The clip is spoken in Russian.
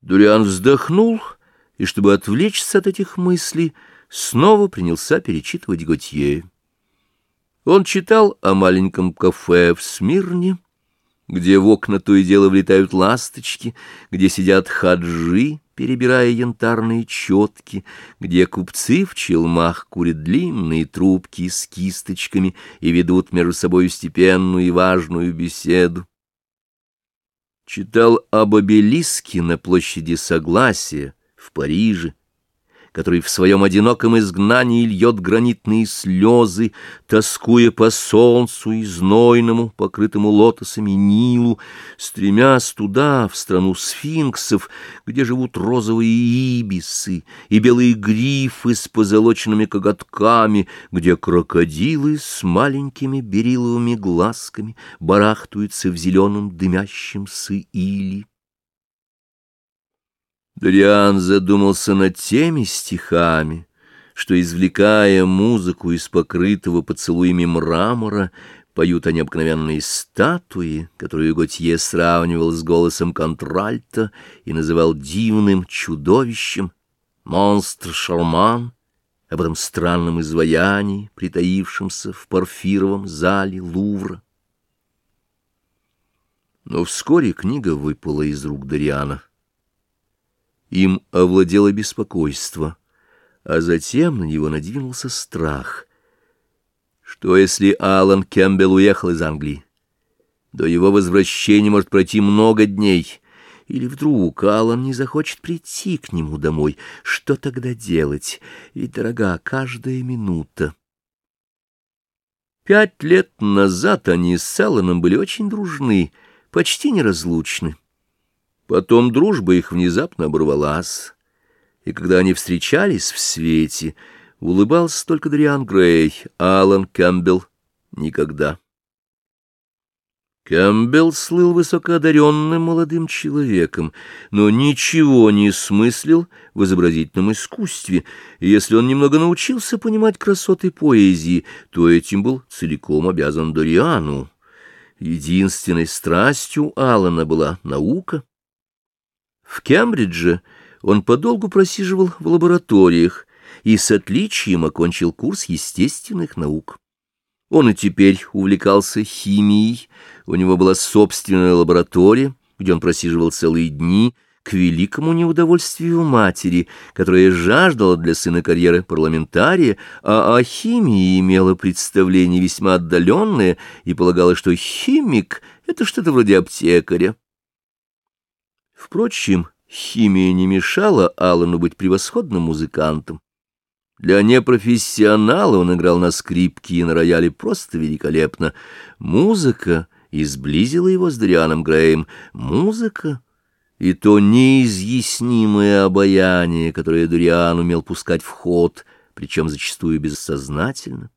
Дуриан вздохнул, и, чтобы отвлечься от этих мыслей, снова принялся перечитывать Готье. Он читал о маленьком кафе в Смирне, где в окна то и дело влетают ласточки, где сидят хаджи, перебирая янтарные четки, где купцы в челмах курят длинные трубки с кисточками и ведут между собой степенную и важную беседу. Читал об обелиске на площади Согласия в Париже, который в своем одиноком изгнании льет гранитные слезы, тоскуя по солнцу и знойному, покрытому лотосами Нилу, стремясь туда, в страну сфинксов, где живут розовые ибисы и белые грифы с позолоченными коготками, где крокодилы с маленькими бериловыми глазками барахтаются в зеленом дымящемся или. Дориан задумался над теми стихами, что, извлекая музыку из покрытого поцелуями мрамора, поют о необыкновенной статуи, которую Готье сравнивал с голосом контральта и называл дивным чудовищем, монстр-шарман, об этом странном изваянии, притаившемся в парфировом зале Лувра. Но вскоре книга выпала из рук Дориана. Им овладело беспокойство, а затем на него надвинулся страх. Что если Алан Кэмпбелл уехал из Англии? До его возвращения может пройти много дней. Или вдруг Алан не захочет прийти к нему домой? Что тогда делать? Ведь дорога каждая минута. Пять лет назад они с Алланом были очень дружны, почти неразлучны. Потом дружба их внезапно оборвалась, и когда они встречались в свете, улыбался только Дриан Грей, Алан Кэмпбелл никогда. Кэмпбелл слыл высокоодаренным молодым человеком, но ничего не смыслил в изобразительном искусстве, и если он немного научился понимать красоты поэзии, то этим был целиком обязан Дориану. Единственной страстью Алана была наука. В Кембридже он подолгу просиживал в лабораториях и с отличием окончил курс естественных наук. Он и теперь увлекался химией, у него была собственная лаборатория, где он просиживал целые дни, к великому неудовольствию матери, которая жаждала для сына карьеры парламентария, а о химии имела представление весьма отдаленное и полагала, что химик — это что-то вроде аптекаря. Впрочем, химия не мешала Аллану быть превосходным музыкантом. Для непрофессионала он играл на скрипке и на рояле просто великолепно. Музыка изблизила его с Дрианом Греем. Музыка и то неизъяснимое обаяние, которое Дуриан умел пускать в ход, причем зачастую бессознательно.